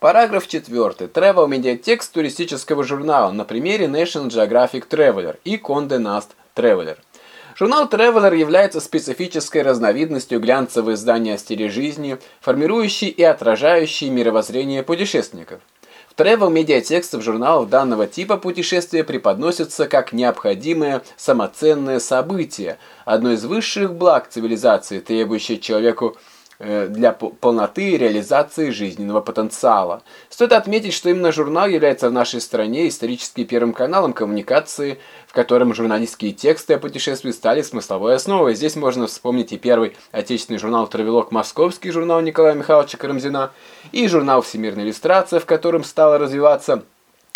Параграф 4. Travel медиатекст туристического журнала на примере National Geographic Traveler и Condé Nast Traveler. Журнал Traveler является специфической разновидностью глянцевого издания о стиле жизни, формирующей и отражающей мировоззрение путешественников. В travel медиатекстов журналов данного типа путешествия преподносятся как необходимое самоценное событие, одно из высших благ цивилизации, требующее человеку для полноты реализации жизненного потенциала. Стоит отметить, что именно журнал является в нашей стране исторически первым каналом коммуникации, в котором журналистские тексты о путешествии стали смысловой основой. Здесь можно вспомнить и первый отечественный журнал «Травелок», московский журнал Николая Михайловича Карамзина, и журнал «Всемирная иллюстрация», в котором стала развиваться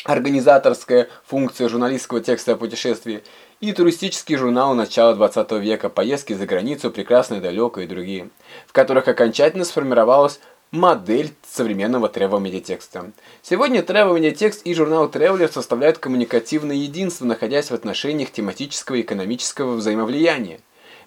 организаторская функция журналистского текста о путешествии, и туристический журнал начала 20 века «Поездки за границу», «Прекрасное далеко» и другие, в которых окончательно сформировалась модель современного тревел-медиатекста. Сегодня тревел-медиатекст и журнал Traveler составляют коммуникативное единство, находясь в отношениях тематического и экономического взаимовлияния.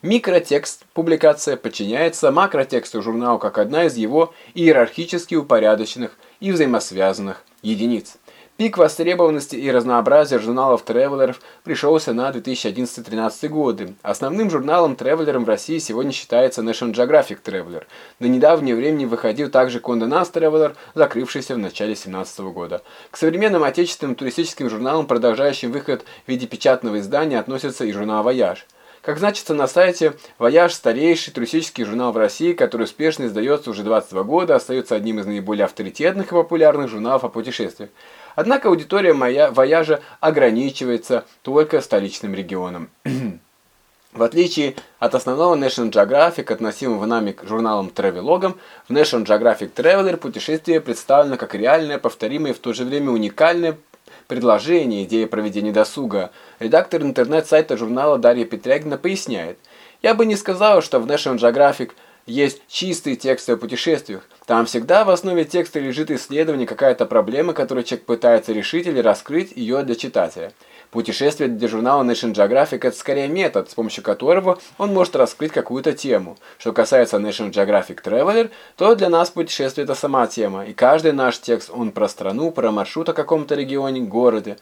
Микротекст публикация подчиняется макротексту журнала как одна из его иерархически упорядоченных и взаимосвязанных единиц. Пик востребованности и разнообразия журналов тревелеров пришелся на 2011-13 годы. Основным журналом-тревелером в России сегодня считается National Geographic Traveler. До недавнего времени выходил также Condé Nast Traveler, закрывшийся в начале 2017 года. К современным отечественным туристическим журналам, продолжающим выход в виде печатного издания, относится и журнал «Вояж». Как значится на сайте, «Вояж» – старейший туристический журнал в России, который успешно издается уже 22 года, остается одним из наиболее авторитетных и популярных журналов о путешествиях. Однако аудитория моя «Вояжа» ограничивается только столичным регионом. В отличие от основного National Geographic, относимого нами к журналам Travelogам, в National Geographic Traveler путешествие представлено как реальное, повторимое и в то же время уникальное предложение, идея проведения досуга. Редактор интернет-сайта журнала Дарья Петрягина поясняет. Я бы не сказала, что в National Geographic – есть чистые тексты о путешествиях. Там всегда в основе текста лежит исследование, какая-то проблема, которую человек пытается решить или раскрыть ее для читателя. Путешествие для журнала National Geographic – это скорее метод, с помощью которого он может раскрыть какую-то тему. Что касается National Geographic Traveler, то для нас путешествие – это сама тема, и каждый наш текст, он про страну, про маршрут о каком-то регионе, городе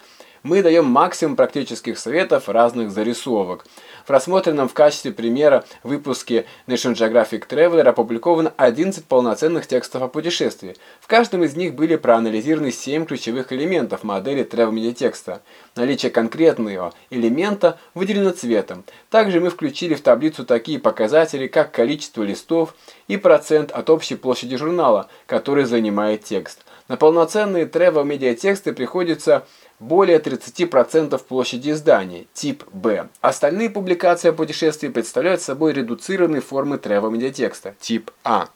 мы даем максимум практических советов разных зарисовок. В рассмотренном в качестве примера выпуске National Geographic Traveler опубликовано 11 полноценных текстов о путешествии. В каждом из них были проанализированы 7 ключевых элементов модели Travel Media текста. Наличие конкретного элемента выделено цветом. Также мы включили в таблицу такие показатели, как количество листов и процент от общей площади журнала, который занимает текст. На полноценные travel медиатексты приходится более 30% площади издания, тип Б. Остальные публикации о путешествии представляют собой редуцированные формы travel медиатекста, тип А.